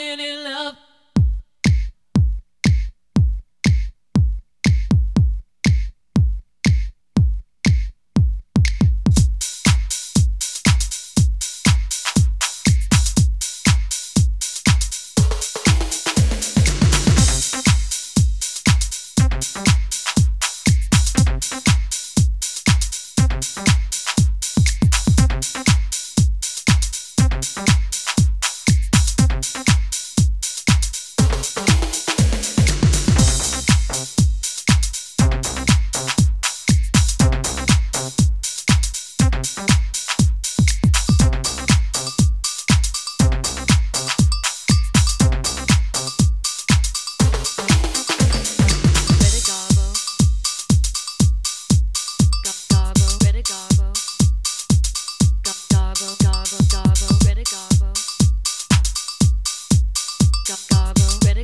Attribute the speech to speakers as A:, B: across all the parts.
A: falling in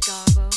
B: Garbo,